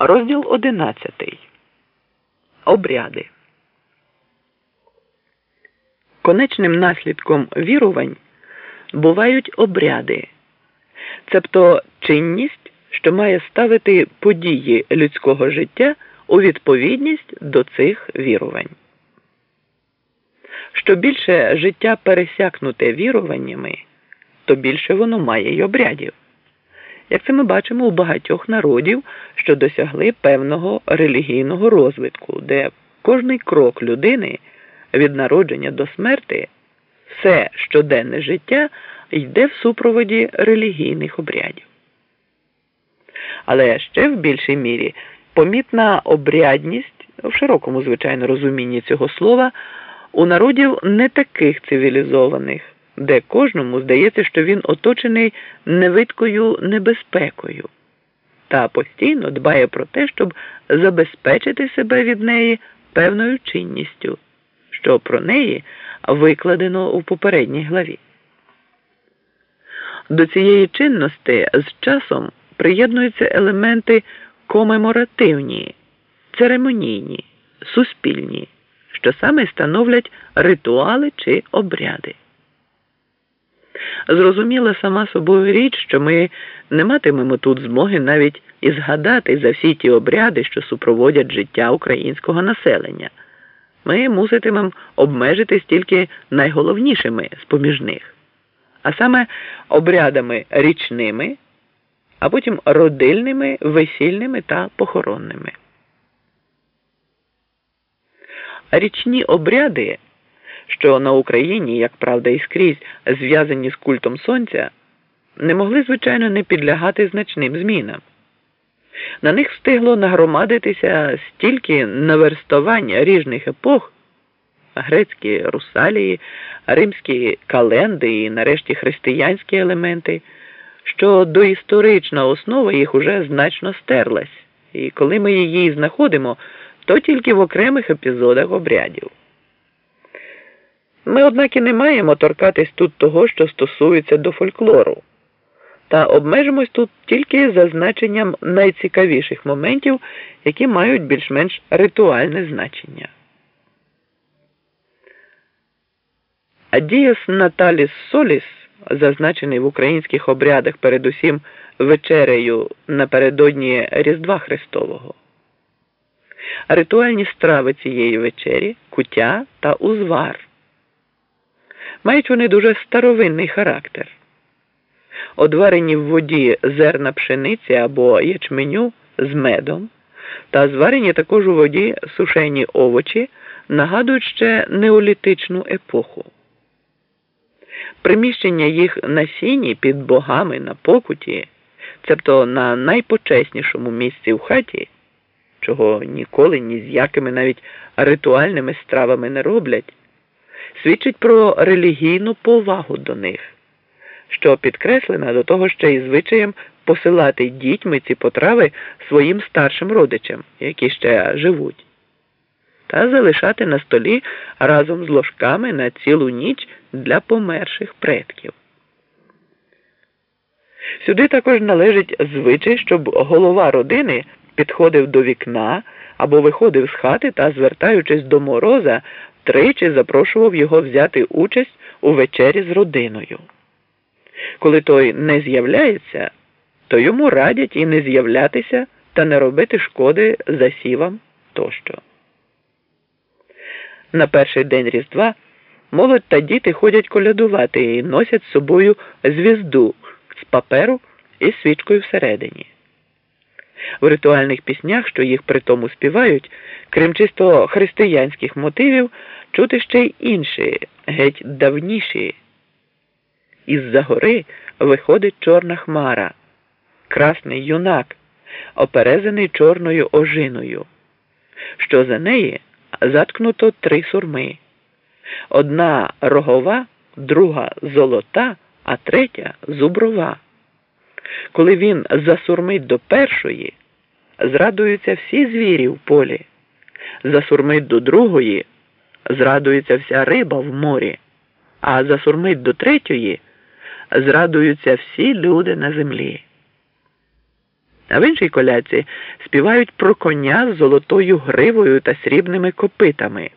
Розділ одинадцятий. Обряди. Конечним наслідком вірувань бувають обряди, цебто чинність, що має ставити події людського життя у відповідність до цих вірувань. Що більше життя пересякнуте віруваннями, то більше воно має й обрядів. Як це ми бачимо у багатьох народів, що досягли певного релігійного розвитку, де кожний крок людини від народження до смерти, все щоденне життя йде в супроводі релігійних обрядів. Але ще в більшій мірі помітна обрядність в широкому звичайно розумінні цього слова у народів не таких цивілізованих де кожному здається, що він оточений невидкою небезпекою та постійно дбає про те, щоб забезпечити себе від неї певною чинністю, що про неї викладено у попередній главі. До цієї чинності з часом приєднуються елементи комеморативні, церемонійні, суспільні, що саме становлять ритуали чи обряди. Зрозуміла сама собою річ, що ми не матимемо тут змоги навіть і згадати за всі ті обряди, що супроводять життя українського населення. Ми муситимемо обмежитись тільки найголовнішими з поміж них, а саме обрядами річними, а потім родильними, весільними та похоронними. Річні обряди що на Україні, як правда, і скрізь зв'язані з культом сонця, не могли, звичайно, не підлягати значним змінам. На них встигло нагромадитися стільки наверстувань ріжних епох, грецькі русалії, римські календи і нарешті християнські елементи, що доісторична основа їх уже значно стерлась, і коли ми її знаходимо, то тільки в окремих епізодах обрядів. Ми, однак, і не маємо торкатись тут того, що стосується до фольклору, та обмежимось тут тільки зазначенням найцікавіших моментів, які мають більш-менш ритуальне значення. Адіас Наталіс Соліс, зазначений в українських обрядах передусім вечерею напередодні Різдва Христового. Ритуальні страви цієї вечері куття та узвар. Мають вони дуже старовинний характер. Одварені в воді зерна пшениці або ячменю з медом, та зварені також у воді сушені овочі нагадують ще неолітичну епоху. Приміщення їх на сіні під богами на покуті, цебто на найпочеснішому місці в хаті, чого ніколи ні з якими навіть ритуальними стравами не роблять свідчить про релігійну повагу до них, що підкреслена до того ще й звичаєм посилати дітьми ці потрави своїм старшим родичам, які ще живуть, та залишати на столі разом з ложками на цілу ніч для померших предків. Сюди також належить звичай, щоб голова родини підходив до вікна або виходив з хати та, звертаючись до мороза, тричі запрошував його взяти участь у вечері з родиною. Коли той не з'являється, то йому радять і не з'являтися та не робити шкоди засівам тощо. На перший день Різдва молодь та діти ходять колядувати і носять з собою звізду з паперу і свічкою всередині. В ритуальних піснях, що їх при тому співають, крім чисто християнських мотивів, чути ще й інші, геть давніші. Із-за гори виходить чорна хмара, красний юнак, оперезаний чорною ожиною, що за неї заткнуто три сурми. Одна рогова, друга золота, а третя зуброва. Коли він засурмить до першої, зрадуються всі звірі в полі, засурмить до другої, зрадується вся риба в морі, а засурмить до третьої, зрадуються всі люди на землі. А в іншій коляці співають про коня з золотою гривою та срібними копитами.